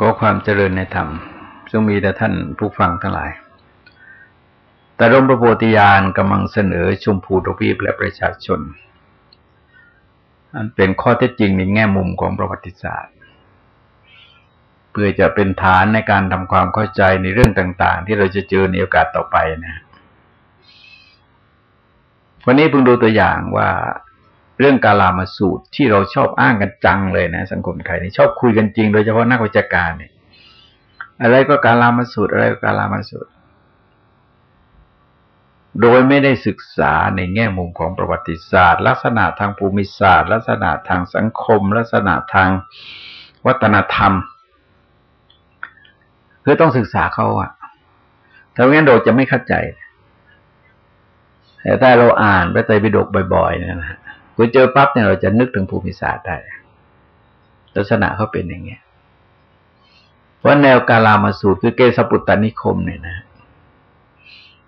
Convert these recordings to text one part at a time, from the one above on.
ก็ความเจริญในธรรมจงมีแต่ท่านผู้ฟังทั้งหลาย แต่ร่มพระโพธิญาณกำลังเสนอชมพูทวีปและประชาชน อันเป็นข้อเท็จจริงในแง่มุมของประวัติศาสตร์ เพื่อจะเป็นฐานในการทำความเข้าใจในเรื่องต่าง ๆ ที่เราจะเจอในโอกาสต่อไปนะวันนี้เพิ่งดูตัวอย่างว่า เรื่องกาลามาสูตรที่เราชอบอ้างกันจังเลยนะ สังคมไทยนี่ชอบคุยกันจริง โดยเฉพาะนักวิชาการเนี่ยอะไรก็กาลามาสูตร อะไรก็กาลามาสูตร โดยไม่ได้ศึกษาในแง่มุมของประวัติศาสตร์ ลักษณะทางภูมิศาสตร์ ลักษณะทางสังคม ลักษณะทางวัฒนธรรมคือต้องศึกษาเขาอะถ้าไม่งั้นเราจะไม่เข้าใจ แต่ถ้าเราอ่านพระไตรปิฎกบ่อยๆเนี่ยนะ อเจอปั๊บเนี่ยเราจะนึกถึงภูมิศาสตร์ได้ ลักษณะเขาเป็นอย่างเงี้ยว่าแนวกาลามาสูตรคือเกสปุตตนิคมเนี่ยนะ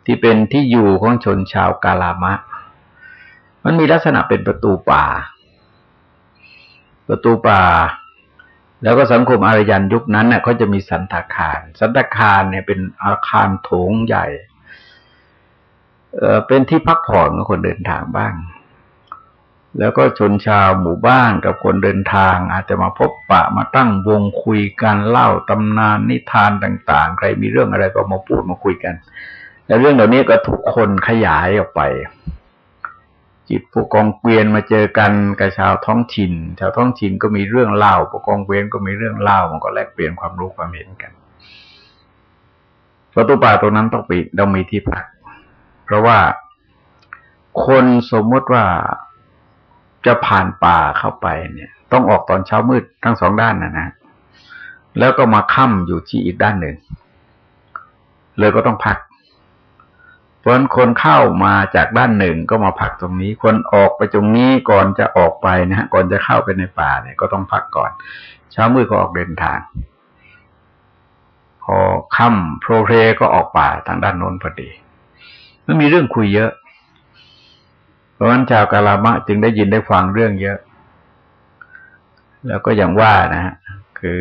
ที่เป็นที่อยู่ของชนชาวกาลามะ มันมีลักษณะเป็นประตูป่า ประตูป่า แล้วก็สังคมอารยันยุคนั้นเน่ยเขาจะมีสันตาคาร สันตาคารเนี่ยเป็นอาคารโถงใหญ่ เออเป็นที่พักผ่อนของคนเดินทางบ้าง แล้วก็ชนชาวหมู่บ้านกับคนเดินทาง อาจจะมาพบปะมาตั้งวงคุยกันเล่าตำนานนิทานต่าง ๆ ใครมีเรื่องอะไรก็มาพูดมาคุยกัน แล้วเรื่องเหล่านี้ก็ถูกคนขยายออกไป จิตผู้กองเกวียนมาเจอกันกับชาวท้องถิ่น ชาวท้องถิ่นก็มีเรื่องเล่าผู้กองเกวียนก็มีเรื่องเล่ามันก็แลกเปลี่ยนความรู้ความเห็นกันประตูป่าตรงนั้นต้องปิดต้องมีที่พักเพราะว่าคนสมมติว่า จะผ่านป่าเข้าไปเนี่ย ต้องออกตอนเช้ามืดทั้งสองด้านนะนะแล้วก็มาค่ำอยู่ที่อีกด้านหนึ่ง เลยก็ต้องพัก เพราะคนเข้ามาจากด้านหนึ่งก็มาพักตรงนี้ คนออกไปตรงนี้ก่อนจะออกไปนะฮะก่อนจะเข้าไปในป่าเนี่ย ก็ต้องพักก่อน เช้ามืดก็ออกเดินทาง พอค่ำโปรเพลก็ออกป่าทางด้านโน้นพอดีมันมีเรื่องคุยเยอะ เพราะฉะนั้นชาวกาลามะจึงได้ยินได้ฟังเรื่องเยอะ แล้วก็อย่างว่านะฮะคือ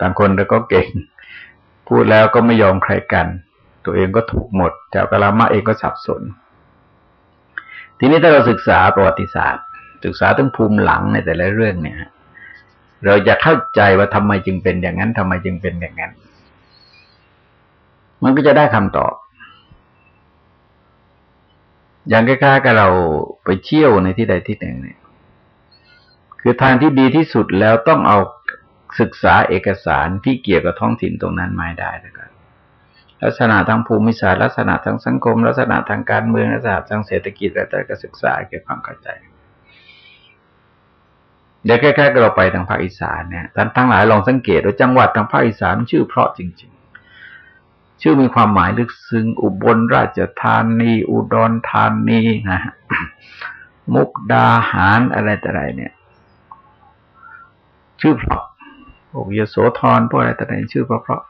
ต่างคนแล้วก็เก่ง พูดแล้วก็ไม่ยอมใครกัน ตัวเองก็ถูกหมดชาวกาลามะเองก็สับสน ทีนี้ถ้าเราศึกษาประวัติศาสตร์ ศึกษาถึงภูมิหลังในแต่ละเรื่องเนี่ยเราจะเข้าใจว่าทำไมจึงเป็นอย่างนั้นทำไมจึงเป็นอย่างนั้น มันก็จะได้คำตอบ อย่างคล้ายๆกับเราไปเที่ยวในที่ใดที่หนึ่งเนี่ย คือทางที่ดีที่สุดแล้วต้องเอาศึกษาเอกสารที่เกี่ยวกับท้องถิ่นตรงนั้นมาได้แล้วกันลักษณะทางภูมิศาสตร์ลักษณะทางสังคม ลักษณะทางการเมืองลักษณะทางเศรษฐกิจแล้วแต่ก็ศึกษาเกี่ยวกับความเข้าใจเดี๋ยวแค่ๆเราไปทางภาคอีสานเนี่ยท่านทั้งหลายลองสังเกตว่าจังหวัดทางภาคอีสานชื่อเพราะจริง ชื่อมีความหมายลึกซึ้งอุบลราชธานี อุดรธานีนะมุกดาหารอะไรแต่ไรเนี่ย ชื่อเพราะโอกยโสธรพวกอะไรแต่ไหนชื่อเพราะเพราะ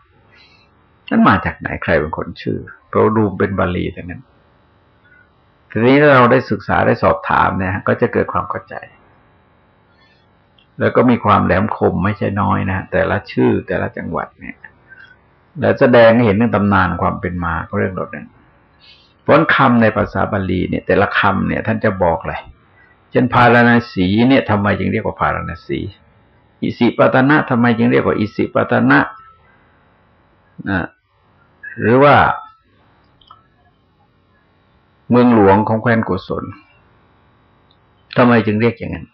นั้นมาจากไหนใครเป็นคนชื่อเราดูเป็นบาลีแต่นั้นทีนี้เราได้ศึกษาได้สอบถามเนี่ยก็จะเกิดความเข้าใจ แล้วก็มีความแหลมคมไม่ใช่น้อยนะแต่ละชื่อแต่ละจังหวัดเนี่ย และแสดงให้เห็นเรื่องตำนานความเป็นมาของเรื่องเหล่านั้นเพราะคำในภาษาบาลีเนี่ย แต่ละคำเนี่ย ท่านจะบอกเลยเช่นพาราณสีเนี่ยทำไมจึงเรียกว่าพาราณสี อิสิปตนะทำไมจึงเรียกว่าอิสิปตนะนะหรือว่า เมืองหลวงของแคว้นกุศลทำไมจึงเรียกอย่างนั้น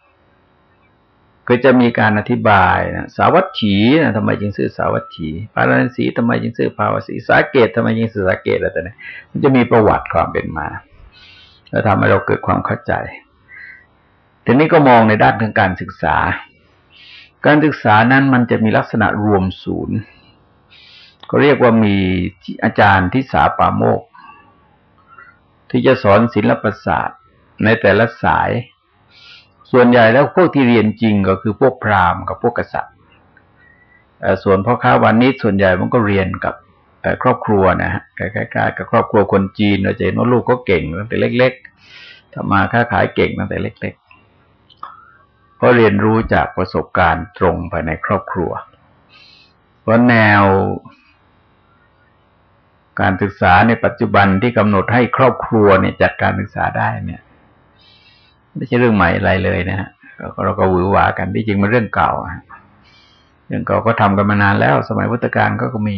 ก็จะมีการอธิบายนะสาวัตถีนะทำไมจึงซื้อสาวัตถีปาราณสีทำไมจึงซื้อภาวสีสาเกตทำไมจึงซื้อสาเกตอะไรต่างๆมันจะมีประวัติความเป็นมา แล้วทำให้เราเกิดความเข้าใจทีนี้ก็มองในด้านของการศึกษา การศึกษานั้นมันจะมีลักษณะรวมศูนย์ ก็เรียกว่ามีอาจารย์ที่สาปาโมก ที่จะสอนศิลปศาสตร์ในแต่ละสาย ส่วนใหญ่แล้วพวกที่เรียนจริงก็คือพวกพราหมณ์กับพวกกษัตริย์ส่วนพ่อค้าวันนี้ส่วนใหญ่มันก็เรียนกับครอบครัวนะฮะคล้ายๆกับครอบครัวคนจีนเราจะเห็นว่าลูกก็เก่งตั้งแต่เล็ก ๆทำมาค้าขายเก่งตั้งแต่เล็กๆเพราะเรียนรู้จากประสบการณ์ตรงภายในครอบครัว เพราะแนวการศึกษาในปัจจุบันที่กำหนดให้ครอบครัวเนี่ยจัดการศึกษาได้เนี่ย ไม่ใช่เรื่องใหม่อะไรเลยนะฮะเราก็หวือหวากันที่จริงมันเรื่องเก่าเรื่องเก่าก็ทำกันมานานแล้ว สมัยพุทธกาลก็ก็มี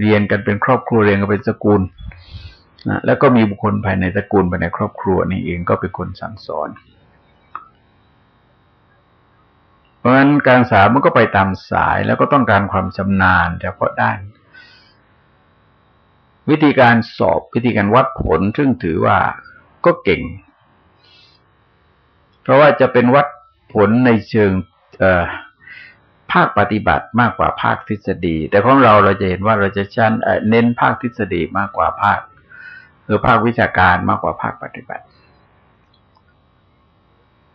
เรียนกันเป็นครอบครัวเรียนกันเป็นสกุลนะแล้วก็มีบุคคลภายในตระกูลภายในครอบครัวนี่เองก็เป็นคนสั่งสอน เพราะฉะนั้นการสามันก็ไปตามสายแล้วก็ต้องการความชำนาญเฉพาะด้าน วิธีการสอบวิธีการวัดผลซึ่งถือว่าก็เก่ง ราะว่าจะเป็นวัดผลในเชิงภาคปฏิบัติมากกว่าภาคทฤษฎี แต่ของเราเราจะเห็นว่าเราจะชั้นเน้นภาคทฤษฎีมากกว่าภาคหรือภาควิชาการมากกว่าภาคปฏิบัติ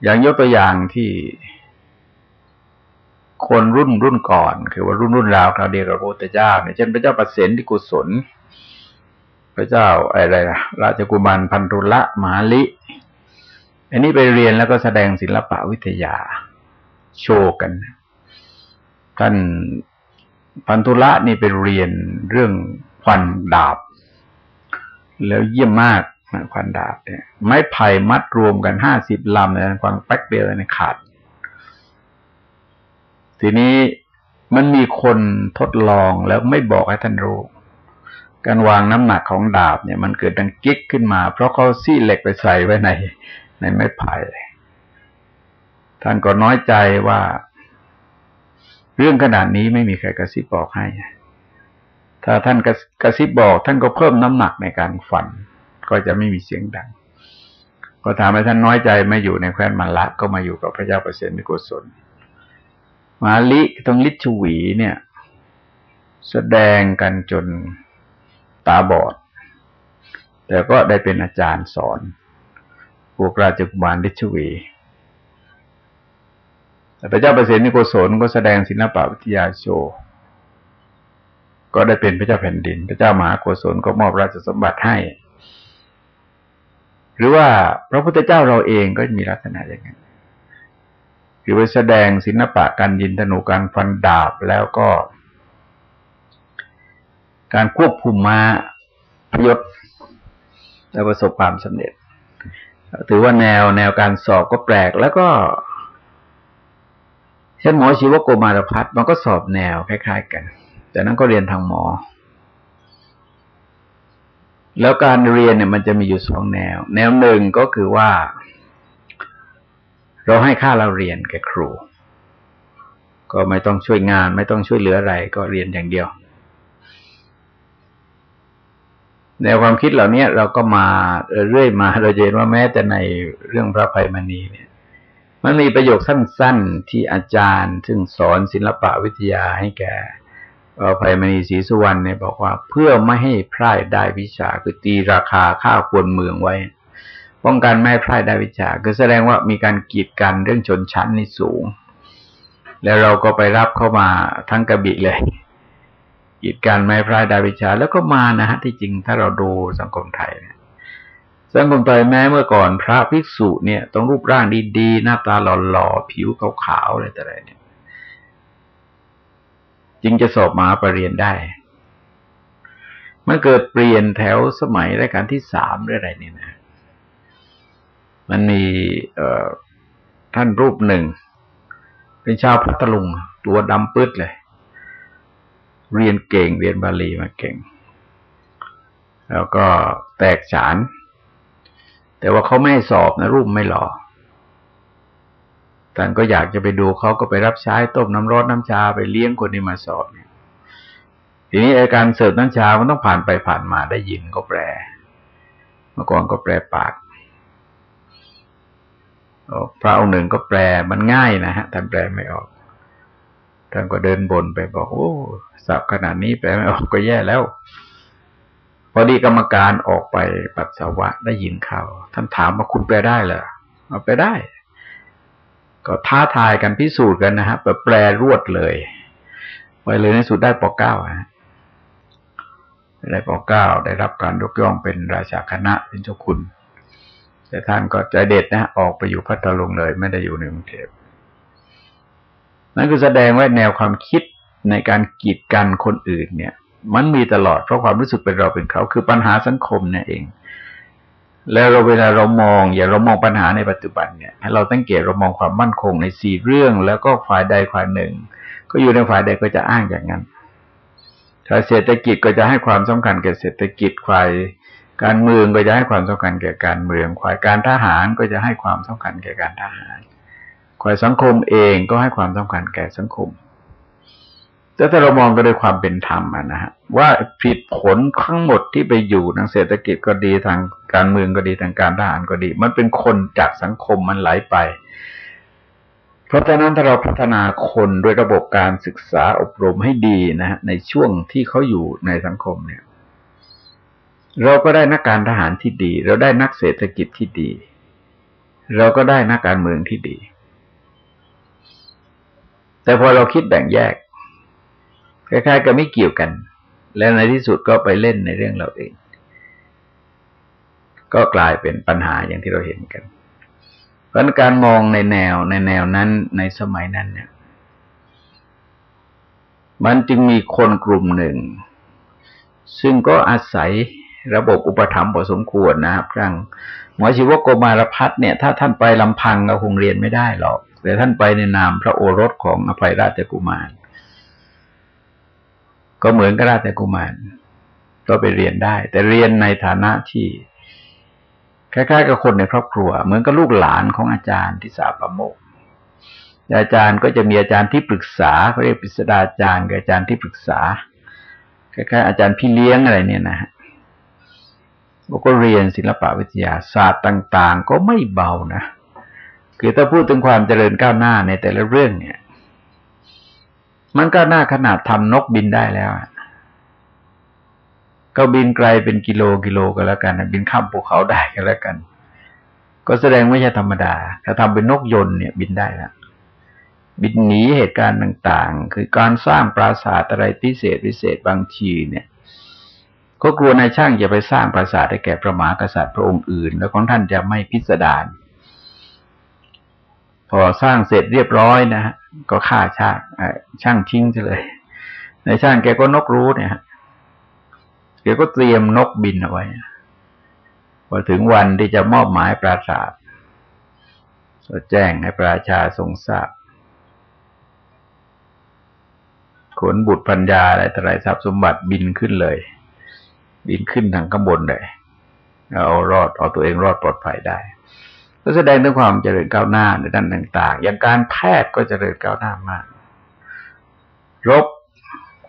อย่างยกตัวอย่างที่คนรุ่นรุ่นก่อน คือว่ารุ่นรุ่นราวคราวเดียวกับพระพุทธเจ้าเนี่ยเช่นพระเจ้าประสิทธิกุศล พระเจ้าอะไรนะราชกุมารพันธุละมหาลิ อันนี้ไปเรียนแล้วก็แสดงศิลปะวิทยาโชว์กัน ท่านพันธุละนี่ไปเรียนเรื่องควันดาบ แล้วเยี่ยมมากควันดาบเนี่ย ไม้ไผ่มัดรวมกันห้าสิบลำเนี่ยควันแป๊กเดียวเนี่ยขาด ทีนี้มันมีคนทดลองแล้วไม่บอกให้ท่านรู้ การวางน้ำหนักของดาบเนี่ย มันเกิดดังกิ๊กขึ้นมา เพราะเขาซี่เหล็กไปใส่ไว้ใน ในไม้ไผ่ท่านก็น้อยใจว่า เรื่องขนาดนี้ไม่มีใครกระซิบบอกให้ ถ้าท่านกระซิบบอก ท่านก็เพิ่มน้ำหนักในการฟัน ก็จะไม่มีเสียงดัง ก็ถามให้ท่านน้อยใจไม่อยู่ในแคว้นมาลละก็มาอยู่กับพระเจ้าเปรตนิโกศลมาลิตรงลิชวีเนี่ย แสดงกันจนตาบอด แต่ก็ได้เป็นอาจารย์สอน พวกราชกุมารลิชวีแต่พระเจ้าเปรตนิโกศลก็แสดงศิลปะวิทยาโชว์ก็ได้เป็นพระเจ้าแผ่นดิน พระเจ้ามหาโกศลก็มอบราชสมบัติให้ หรือว่าพระพุทธเจ้าเราเองก็มีลักษณะอย่างนั้นคือไปแสดงศิลปะการยินธนูการฟันดาบแล้วก็ การควบคุมมาพยศและประสบความสำเร็จ ถือว่าแนวแนวการสอบก็แปลกแล้วก็เช่นหมอชีวโกมารพัฒมันก็สอบแนวคล้าย ๆ กัน แต่นั้นก็เรียนทางหมอ แล้วการเรียนเนี่ยมันจะมีอยู่สองแนว แนวหนึ่งก็คือว่า เราให้ค่าเราเรียนแก่ครู ก็ไม่ต้องช่วยงาน ไม่ต้องช่วยเหลืออะไร ก็เรียนอย่างเดียว แนวความคิดเหล่านี้เราก็มาเรื่อยมาเราเห็นว่าแม้แต่ในเรื่องพระภัยมณีเนี่ย มันมีประโยคสั้น ๆ ที่อาจารย์ ซึ่งสอนศิลปะวิทยาให้แก่ภัยมณีศรีสุวรรณเนี่ยบอกว่าเพื่อไม่ให้พลาดได้วิชาคือตีราคาค่าควรเมืองไว้ ป้องกันไม่ให้พลาดได้วิชา คือแสดงว่ามีการกีดกันเรื่องชนชั้นในสูง แล้วเราก็ไปรับเข้ามาทั้งกระบิเลย กีดกันไม่พลาดได้วิชา แล้วก็มานะฮะที่จริงถ้าเราดูสังคมไทยเนี่ยสังคมไทยแม้เมื่อก่อนพระภิกษุเนี่ย ต้องรูปร่างดีๆ หน้าตาหล่อๆ ผิวขาวๆอะไรแต่ไรเนี่ยจึงจะสอบมาปรริญญาได้มันเกิดเปลี่ยนแถวสมัยรัชกาลที่สามหรืออะไรนี่นะ มันมีเอ่อท่านรูปหนึ่งเป็นชาวพัทลุง ตัวดำปื้ดเลย เรียนเก่ง เรียนบาลีมาเก่ง แล้วก็แตกฉาน แต่ว่าเขาไม่สอบนะรูปไม่หล่อท่านก็อยากจะไปดูเขาก็ไปรับใช้ต้มน้ำร้อนน้ำชาไปเลี้ยงคนที่มาสอบเนี่ยทีนี้อาการเสิร์ฟน้ำชา มันต้องผ่านไปผ่านมาได้ยินก็แปล เมื่อก่อนก็แปลปากพระองค์หนึ่งก็แปลมันง่ายนะฮะท่านแปลไม่ออก ท่านก็เดินบนไปบอก โอ้สับขนาดนี้แปลไม่ออกก็แย่แล้ว พอดีกรรมการออกไปปัสสาวะได้ยินข่าวท่านถามว่าคุณแปลได้เหรอเอาไปได้ ก็ท้าทายกันพิสูจน์กันนะฮะแบบแปลรวดเลยไปเลยในสุดได้ปเก้าฮะได้ปเก้าได้รับการยกย่องเป็นราชาคณะเป็นเจ้าคุณ แต่ท่านก็ใจเด็ดนะ ออกไปอยู่พัทลุงเลย ไม่ได้อยู่ในกรุงเทพ นั่นคือแสดงว่าแนวความคิดในการกีดกันคนอื่นเนี่ย มันมีตลอดเพราะความรู้สึกเป็นเราเป็นเขา คือปัญหาสังคมเนี่ยเอง แล้วเราเวลาเรามอง อย่าเรามองปัญหาในปัจจุบันเนี่ยให้เราตั้งเกตเรามองความมั่นคงในสี่เรื่อง แล้วก็ฝ่ายใดฝ่ายหนึ่ง ก็อยู่ในฝ่ายใดก็จะอ้างอย่างนั้นถ้าเศรษฐกิจก็จะให้ความสำคัญแก่เศรษฐกิจฝ่ายการเมืองก็จะให้ความสำคัญแก่การเมืองฝ่ายการทหารก็จะให้ความสำคัญแก่การทหาร ฝ่ายสังคมเองก็ให้ความสำคัญแก่สังคม แต่ถ้าเรามองก็ด้วยความเป็นธรรมนะฮะว่าผิดผลทั้งหมดที่ไปอยู่ทางเศรษฐกิจก็ดีทางการเมืองก็ดีทางการทหารก็ดี มันเป็นคนจากสังคมมันไหลไป เพราะฉะนั้นถ้าเราพัฒนาคนด้วยระบบการศึกษาอบรมให้ดีนะฮะในช่วงที่เขาอยู่ในสังคมเนี่ย เราก็ได้นักการทหารที่ดี เราได้นักเศรษฐกิจที่ดี เราก็ได้นักการเมืองที่ดี แต่พอเราคิดแบ่งแยกคล้ายๆกับไม่เกี่ยวกัน และในที่สุดก็ไปเล่นในเรื่องเราเอง ก็กลายเป็นปัญหาอย่างที่เราเห็นกันเพราะการมองในแนวในแนวนั้นในสมัยนั้นเนี่ย มันจึงมีคนกลุ่มหนึ่ง ซึ่งก็อาศัยระบบอุปถัมภ์พอสมควรนะครับครั้งหมอชีวโกมารพัฒเนี่ย ถ้าท่านไปลำพังก็คงเรียนไม่ได้หรอก แต่ท่านไปในนามพระโอรสของอภัยราชกุมาร ก็เหมือนกับราชกุมาร ก็ไปเรียนได้ แต่เรียนในฐานะที่คล้ายๆกับคนในครอบครัว เหมือนกับลูกหลานของอาจารย์ที่สาประโมกอาจารย์ก็จะมีอาจารย์ที่ปรึกษาเขาเรียกปรึกษาอาจารย์กับอาจารย์ที่ปรึกษาคล้ายๆอาจารย์พี่เลี้ยงอะไรเนี่ยนะฮะก็เรียนศิลปะวิทยาศาสตร์ต่าง ๆ ก็ไม่เบานะ คือถ้าพูดถึงความเจริญก้าวหน้าในแต่ละเรื่องเนี่ย มันก็น่าขนาดทำนกบินได้แล้วก็บินไกลเป็นกิโลกิโลก็แล้วกันบินข้ามภูเขาได้ก็แล้วกัน ก็แสดงไม่ใช่ธรรมดา ถ้าทำเป็นนกยนต์เนี่ยบินได้แล้วบินหนีเหตุการณ์ต่าง ๆ คือการสร้างปราสาทอะไรพิเศษพิเศษบางทีเนี่ยก็กลัวนายช่างจะไปสร้างปราสาทให้แก่พระมหากษัตริย์พระองค์อื่น แล้วของท่านจะไม่พิสดาร พอสร้างเสร็จเรียบร้อยนะฮะก็ฆ่าช่างช่างทิ้งเลย ในช่างแกก็นกรู้เนี่ยแกก็เตรียมนกบินเอาไว้พอถึงวันที่จะมอบหมายปราสาทก็แจ้งให้ประชาทรงทราบขนบุตรปัญญาอะไรต่ออะไรทรัพย์สมบัติบินขึ้นเลย บินขึ้นทางข้างบนเลยเอารอดเอาตัวเองรอดปลอดภัยได้ ก็แสดงถึงความเจริญก้าวหน้าในด้านต่าง ๆ อย่างการแพทย์ก็เจริญก้าวหน้ามาก รบ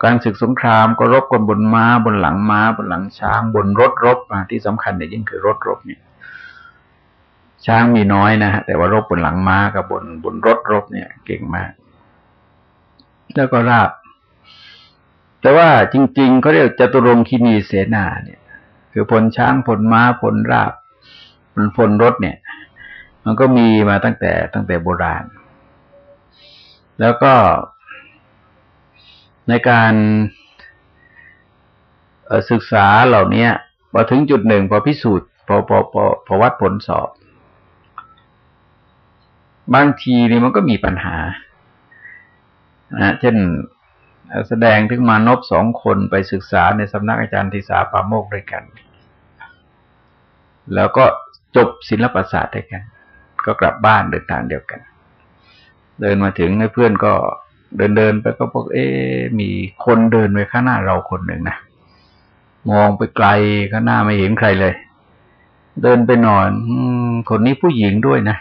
การศึกสงครามก็รบกันบนม้า บนหลังม้า บนหลังช้าง บนรถรบที่สำคัญเนี่ยยิ่งคือรถรบเนี่ย ช้างมีน้อยนะฮะแต่ว่ารบบนหลังม้ากับบนบนรถรบเนี่ย เก่งมาก แล้วก็ราบ แต่ว่าจริงๆเขาเรียกจตุรงคีนีเสนาเนี่ย คือพลช้างพลม้าพลราบพลพลรถเนี่ย มันก็มีมาตั้งแต่ตั้งแต่โบราณ แล้วก็ในการศึกษาเหล่านี้พอถึงจุดหนึ่งพอพิสูจน์พอพอพอพอวัดผลสอบ บางทีนี่มันก็มีปัญหานะเช่นแสดงถึงมานพสองคนไปศึกษาในสำนักอาจารย์ทิสาปาโมกด้วยกัน แล้วก็จบศิลปศาสตร์ด้วยกัน ก็กลับบ้านเดินทางเดียวกัน เดินมาถึงให้เพื่อนก็เดินเดินไปก็บอกเอ๊มีคนเดินไปข้างหน้าเราคนหนึ่งนะมองไปไกลข้างหน้าไม่เห็นใครเลย เดินไปนอนคนนี้ผู้หญิงด้วยนะ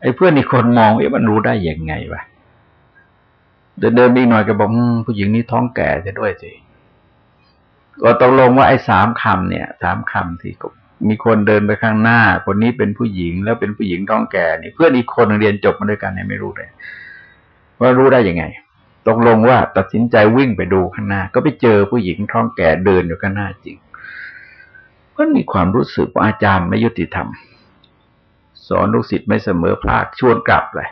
ไอ้เพื่อนอีกคนมองเอ๊ะมันรู้ได้ยังไงวะเดินเดินอีกหน่อยก็บอกผู้หญิงนี้ท้องแก่จะด้วยสิก็ตกลงว่าไอ้สามคำเนี่ยสามคำที่ มีคนเดินไปข้างหน้า คนนี้เป็นผู้หญิงแล้วเป็นผู้หญิงท้องแก่นี่เพื่อนอีกคนเรียนจบมาด้วยกันเนี่ยไม่รู้เลย ว่ารู้ได้ยังไงตกลงว่าตัดสินใจวิ่งไปดูข้างหน้า ก็ไปเจอผู้หญิงท้องแก่เดินอยู่ข้างหน้าจริง ก็มีความรู้สึกว่าอาจารย์ไม่ยุติธรรม สอนลูกศิษย์ไม่เสมอภาคชวนกลับเลย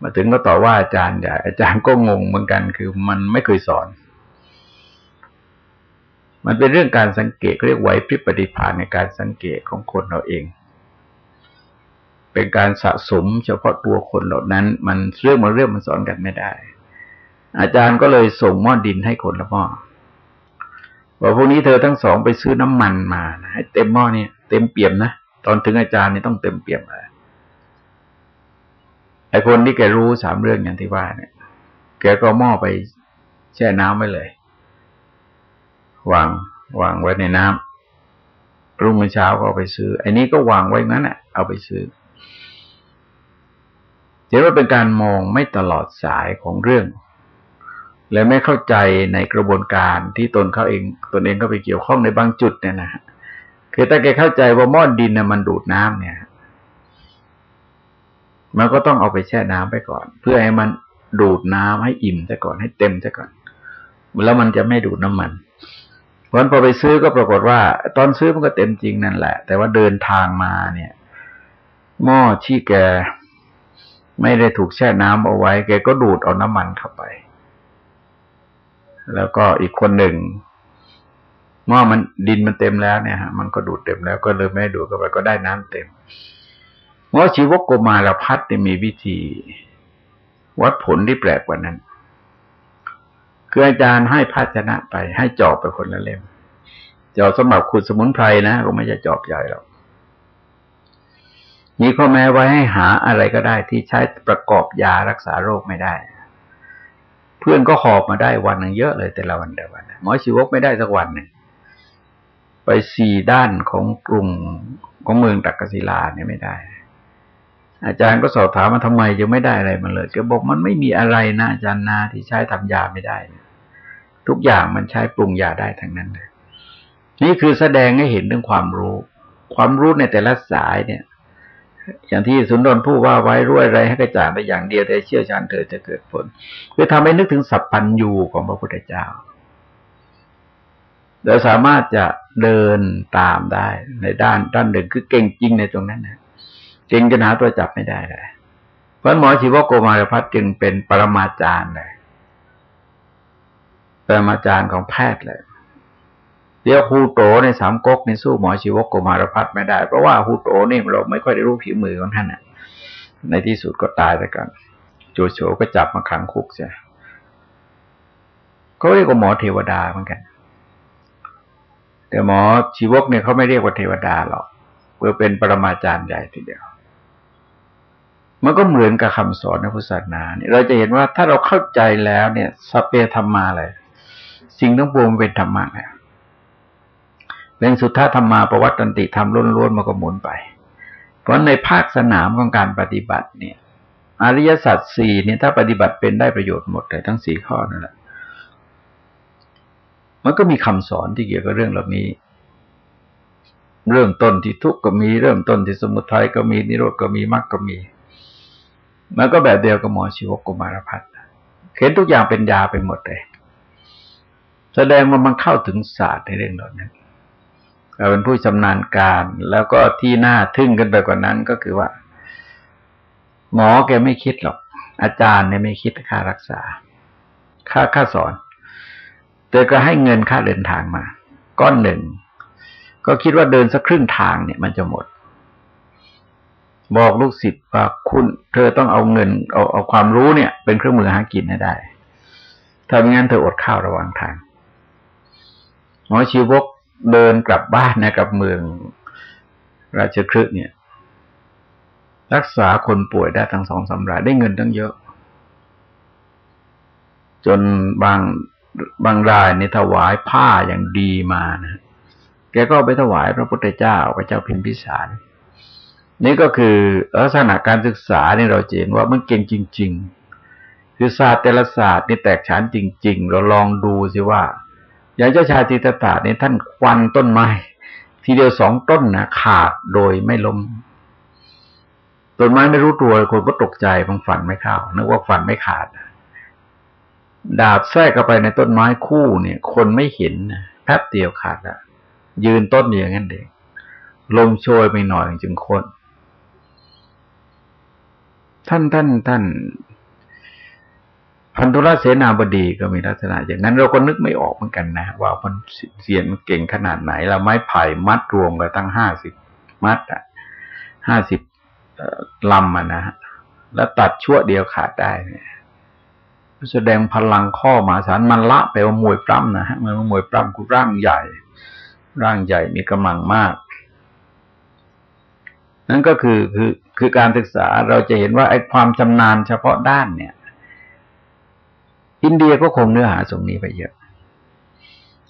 มาถึงก็ต่อว่าอาจารย์ใหญ่อาจารย์ก็งงเหมือนกันคือมันไม่เคยสอน มันเป็นเรื่องการสังเกตเรียกไหวพริบปฏิภาณในการสังเกตของคนเราเอง เป็นการสะสมเฉพาะตัวคนเหล่านั้น มันเรื่องมาเรื่องมันสอนกันไม่ได้ อาจารย์ก็เลยส่งหม้อดินให้คนละหม้อบอกพวกนี้เธอทั้งสองไปซื้อน้ำมันมาให้เต็มหม้อนี่เต็มเปี่ยมนะตอนถึงอาจารย์นี่ต้องเต็มเปี่ยมเลยไอ้คนที่แกรู้สามเรื่องอย่างที่ว่าเนี่ยแกก็หม้อไปแช่น้ำไว้เลย วางวางไว้ในน้ำรุ่งเช้าก็เอาไปซื้อไอ้นี้ก็วางไว้งั้นแหละเอาไปซื้อเห็นว่าเป็นการมองไม่ตลอดสายของเรื่อง และไม่เข้าใจในกระบวนการที่ตนเขาเอง ตนเองก็ไปเกี่ยวข้องในบางจุดเนี่ยนะคือถ้าแกเข้าใจว่าหม้อดินน่ะมันดูดน้ำเนี่ย มันก็ต้องเอาไปแช่น้ำไปก่อน เพื่อให้มันดูดน้ำให้อิ่มซะก่อนให้เต็มซะก่อน แล้วมันจะไม่ดูดน้ำมัน วันพอไปซื้อก็ปรากฏว่า ตอนซื้อมันก็เต็มจริงนั่นแหละ แต่ว่าเดินทางมาเนี่ย หม้อที่แกไม่ได้ถูกแช่น้ำเอาไว้ แกก็ดูดเอาน้ำมันเข้าไป แล้วก็อีกคนหนึ่งหม้อมันดินมันเต็มแล้วเนี่ยฮะมันก็ดูดเต็มแล้วก็เลยไม่ดูดเข้าไปก็ได้น้ำเต็มหม้อชีวกโกมารพัฒน์มีวิธี วัดผลที่แปลกกว่านั้น คืออาจารย์ให้ภาชนะไป ให้จอบไปคนละเล่มจอบสำหรับขุดสมุนไพรนะก็ไม่จะจอบใหญ่หรอกมีข้อแม้ไว้ให้หาอะไรก็ได้ที่ใช้ประกอบยารักษาโรคไม่ได้ เพื่อนก็หอบมาได้วันหนึ่งเยอะเลยแต่ละวันแต่วันหมอชีวกไม่ได้สักวันหนึ่งไปสี่ด้านของกรุงของเมืองตักกศิลาเนี่ยไม่ได้ อาจารย์ก็สอบถามมาทำไมยังไม่ได้อะไรมันเลยแกบอกมันไม่มีอะไรนะอาจารย์นาที่ใช้ทำยาไม่ได้ ทุกอย่างมันใช้ปรุงยาได้ทั้งนั้นเลยนี่คือแสดงให้เห็นเรื่องความรู้ ความรู้ในแต่ละสายเนี่ย อย่างที่สุนทรผู้ว่าไว้รู้อะไรให้กระจ่างแต่อย่างเดียวแต่เชื่อชาญเธอจะเกิดผลคือทำให้นึกถึงสัพพัญญูของพระพุทธเจ้าเราสามารถจะเดินตามได้ในด้านด้านหนึ่งคือเก่งจริงในตรงนั้นนะเก่งจนหาตัวจับไม่ได้เลยเพราะหมอชีวโกมารพัฒจึงเป็นปรมาจารย์เลย รมาจารย์ของแพทย์เลยเดี๋ยวฮูโตในสามก๊กในสู้หมอชีวกโกมารพัฒไม่ได้ เพราะว่าฮูโตนี่เราไม่ค่อยได้รู้ผิวมือของท่านอะ ในที่สุดก็ตายไปกันโจโฉก็จับมาขังคุกใช่เขาเรียกว่าหมอเทวดาเหมือนกัน แต่หมอชีวกเนี่ยเขาไม่เรียกว่าเทวดาหรอกเพื่อเป็นปรมาจารย์ใหญ่ทีเดียวมันก็เหมือนกับคำสอนในพุทธศาสนาเนี่ยเราจะเห็นว่าถ้าเราเข้าใจแล้วเนี่ยสเปธรรมมาเลย สิ่งทั้งปวงเป็นธรรมะแล้วเป็นสุทธธรรมาประวัติติธรรมล้วนๆมันก็หมุนไป เพราะในภาคสนามของการปฏิบัติเนี่ย อริยสัจสี่เนี่ยถ้าปฏิบัติเป็นได้ประโยชน์หมดเลยทั้งสี่ข้อนั่นแหละมันก็มีคำสอนที่เกี่ยวกับเรื่องเหล่านี้ เริ่มต้นที่ทุกข์ก็มีเริ่มต้นที่สมุทัยก็มีนิโรธก็มีมรรคก็มี มันก็แบบเดียวกับหมอชีวกุมารพัฒน์เห็นทุกอย่างเป็นยาไปหมดเลย แสดงว่ามันเข้าถึงศาสตร์ในเรื่องเหล่านั้นเราเป็นผู้ชำนาญการ แล้วก็ที่น่าทึ่งกันไปกว่านั้นก็คือว่า หมอแกไม่คิดหรอก อาจารย์เนี่ยไม่คิดค่ารักษา ค่าค่าสอน แต่ก็ให้เงินค่าเดินทางมา ก้อนหนึ่ง ก็คิดว่าเดินสักครึ่งทางเนี่ยมันจะหมด บอกลูกศิษย์ว่าคุณเธอต้องเอาเงินเอาเอาความรู้เนี่ย เป็นเครื่องมือหากินให้ได้ถ้าไม่งั้นเธออดข้าวระหว่างทาง มอชีวกเดินกลับบ้านนะกับเมืองราชคฤห์เนี่ย รักษาคนป่วยได้ทั้งสองสารายได้เงินตั้งเยอะ จนบางบางรายในถวายผ้าอย่างดีมานะแกก็ไปถวายพระพุทธเจ้าพระเจ้าพิมพิสาร นี่ก็คือลักษณะการศึกษาเนี่เราเห็นว่ามันเก่งจริง ๆ คือศาสตร์แต่ละศาสตร์นี่แตกฉานจริง ๆ เราลองดูสิว่า อย่างเจ้าชายจิตตาเนี่ยท่านควันต้นไม้ ทีเดียวสองต้นนะขาดโดยไม่ล้มต้นไม้ไม่รู้ตัวคนก็ตกใจบางฝันไม่เข้านึกว่าฝันไม่ขาดดาบแทรกเข้าไปในต้นไม้คู่เนี่ย คนไม่เห็นแป๊บเดียวขาดละยืนต้นอย่างนั้นเองลมโชยไปหน่อยจึงคนท่านท่านท่าน พันธุรเสนาบดีก็มีลักษณะ อย่างนั้นเราก็นึกไม่ออกเหมือนกันนะ ว่ามันเสียนเก่งขนาดไหนเราไม้ไผ่มัดรวมกันตั้งห้าสิบมัดอะห้าสิบลำอะนะแล้วตัดชั่วเดียวขาดได้เนี่ยแสดงพลังข้อมาศาลมันละไปว่ามวยปล้ำนะฮะมันมวยปล้ำคือร่างใหญ่ ร่างใหญ่มีกำลังมาก นั่นก็คือคือคือการศึกษาเราจะเห็นว่าไอ้ความชำนาญเฉพาะด้านเนี่ย อินเดียก็คงเนื้อหาตรงนี้ไปเยอะ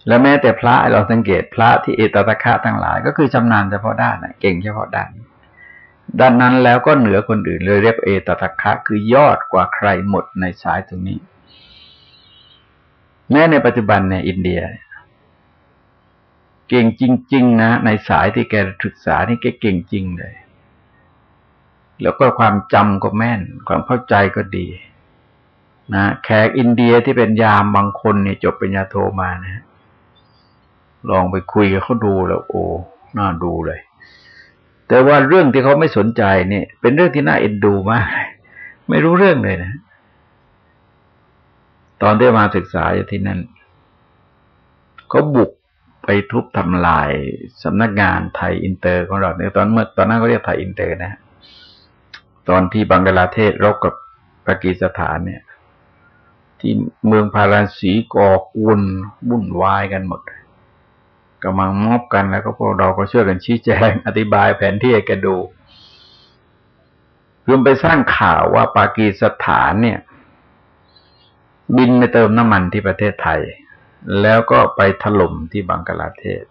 แล้วแม้แต่พระเราสังเกตพระที่เอตตะคะทั้งหลาย ก็คือชำนาญเฉพาะด้านเก่งเฉพาะด้าน ด้านนั้นแล้วก็เหนือคนอื่นเลยเรียกเอตตะคะ คือยอดกว่าใครหมดในสายตรงนี้ แม้ในปัจจุบันในอินเดีย เก่งจริง ๆ นะ ในสายที่แกศึกษานี่แกเก่งจริงเลยแล้วก็ความจำก็แม่น ความเข้าใจก็ดี นะแขกอินเดียที่เป็นยามบางคนเนี่ยจบปริญญาโทมานะลองไปคุยกับเขาดูแล้ว โอ้น่าดูเลย แต่ว่าเรื่องที่เขาไม่สนใจเนี่ยเป็นเรื่องที่น่าเอ็นดูมากไม่รู้เรื่องเลยนะ ตอนที่มาศึกษาอยู่ที่นั่นเขาบุกไปทุบทำลายสำนักงานไทยอินเตอร์ของเราเนี่ยตอนเมื่อตอนนั้นเขาเรียกไทยอินเตอร์นะ ตอนที่บังกลาเทศรบกับปากีสถานเนี่ย ที่เมืองพาราณสีก่อกวนวุ่นวายกันหมดกำลังมอบกันแล้วก็พวกเราก็ช่วยกันชี้แจง อธิบายแผนที่ให้แกดูรวมไปสร้างข่าวว่าปากีสถานเนี่ย บินไปเติมน้ำมันที่ประเทศไทย แล้วก็ไปถล่มที่บังกลาเทศ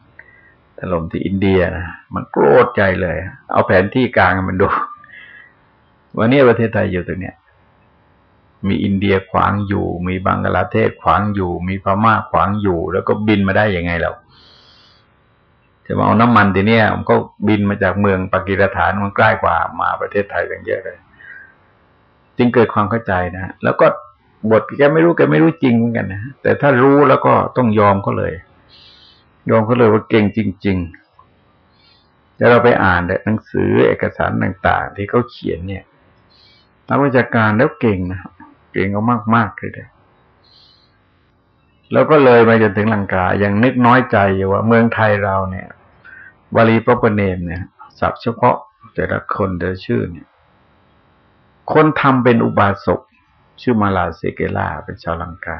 ถล่มที่อินเดียนะมันโกรธใจเลย เอาแผนที่กลางมันดู วันนี้ประเทศไทยอยู่ตรงเนี้ย มีอินเดียขวางอยู่ มีบังกลาเทศขวางอยู่ มีพม่าขวางอยู่ แล้วก็บินมาได้ยังไงเราจะมาเอาน้ำมันทีเนี้ยมันก็บินมาจากเมืองปากีสถานมันใกล้กว่ามาประเทศไทยกันเยอะเลย จึงเกิดความเข้าใจนะแล้วก็บทแกไม่รู้แกไม่รู้จริงเหมือนกันนะแต่ถ้ารู้แล้วก็ต้องยอมเขาเลย ยอมเขาเลยว่าเก่งจริง ๆ แล้วเราไปอ่านหนังสือเอกสารต่าง ๆ ที่เขาเขียนเนี่ยนักวิชาการแล้วเก่งนะ เก่งก็มากๆเลยแล้วก็เลยมาจนถึงลังกายังนึกน้อยใจอยู่ว่า เมืองไทยเราเนี่ยบาลีพระปเนมเนี่ยศัพท์เฉพาะแต่ละคนแต่ละชื่อเนี่ย คนทำเป็นอุบาสกชื่อมาลาเซเกลาเป็นชาวลังกา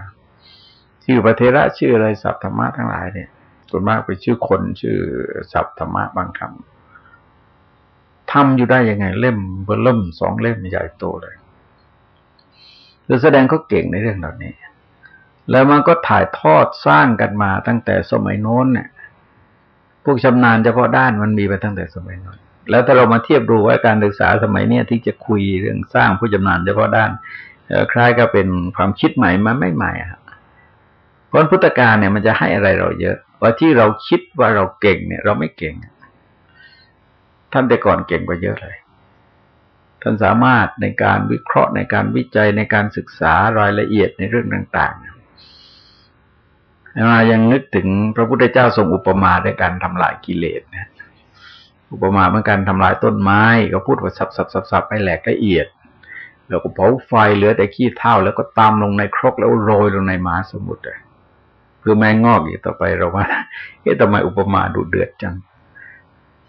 ชื่อประเทระชื่ออะไรศัพธรรมะทั้งหลายเนี่ยส่วนมากเป็นชื่อคนชื่อศัพธรรมะบางคำทำอยู่ได้ยังไง เล่มเบอร์เล่มสองเล่มใหญ่โตเลย คือแสดงเขาเก่งในเรื่องเหล่านี้ แล้วมันก็ถ่ายทอดสร้างกันมาตั้งแต่สมัยโน้นเนี่ยพวกชำนาญเฉพาะด้านมันมีมาตั้งแต่สมัยโน้นแล้วถ้าเรามาเทียบดูว่าการศึกษาสมัยเนี้ยที่จะคุยเรื่องสร้างผู้ชำนาญเฉพาะด้านคล้ายกับเป็นความคิดใหม่มาไม่ใหม่อะเพราะพุทธการเนี่ยมันจะให้อะไรเราเยอะว่าที่เราคิดว่าเราเก่งเนี่ย เราไม่เก่งท่านแต่ก่อนเก่งกว่าเยอะเลย ท่านสามารถในการวิเคราะห์ในการวิจัยในการศึกษารายละเอียดในเรื่องต่างๆมายังนึกถึงพระพุทธเจ้าทรงอุปมาในการทำลายกิเลสนะอุปมาเหมือนการทำลายต้นไม้ ก็พูดว่าสับสับสับสับให้แหลกละเอียด แล้วก็เผาไฟเหลือแต่ขี้เท่า แล้วก็ตามลงในครกแล้วโรยลงในมหาสมุทรเลยคือแมงงอกอีกต่อไปเราว่าเอ๊ะทำไมอุปมาดูเดือดจัง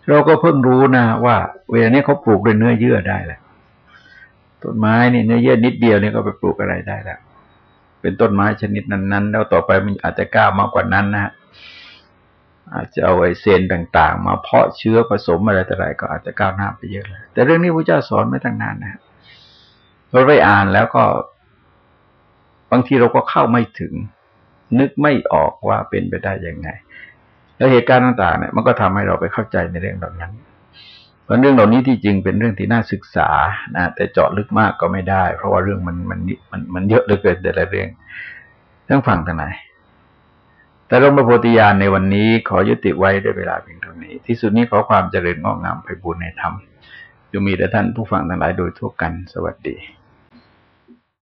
เราก็เพิ่งรู้นะว่า เวลานี้เขาปลูกด้วยเนื้อเยื่อได้แหละต้นไม้นี่เนื้อเยื่อนิดเดียวนี่ก็ไปปลูกอะไรได้แล้วเป็นต้นไม้ชนิดนั้น ๆ แล้วต่อไปมันอาจจะก้าวมากกว่านั้นนะอาจจะเอาไอเซนต่างๆ มาเพาะเชื้อผสมอะไรแต่ไรก็อาจจะก้าวหน้าไปเยอะเลยแต่เรื่องนี้พระเจ้าสอนไม่ตั้งนานนะเราไปอ่านแล้วก็ บางทีเราก็เข้าไม่ถึง นึกไม่ออกว่าเป็นไปได้ยังไง แล้วเหตุการณ์ต่างๆเนี่ยมันก็ทำให้เราไปเข้าใจในเรื่องเหล่านั้นเพราะเรื่องเหล่านี้ที่จริงเป็นเรื่องที่น่าศึกษานะแต่เจาะลึกมากก็ไม่ได้ เพราะว่าเรื่องมันมันมันมันเยอะเหลือเกินแต่ละเรื่องทั้งฟังทั้งไหนแต่ร่มพระโพธิญาณในวันนี้ขอยุติไว้ด้วยเวลาเพียงเท่านี้ ที่สุดนี้ขอความเจริญงอกงามไปบุญในธรรมจะมีแต่ท่านผู้ฟังทั้งหลายโดยทั่วกันสวัสดี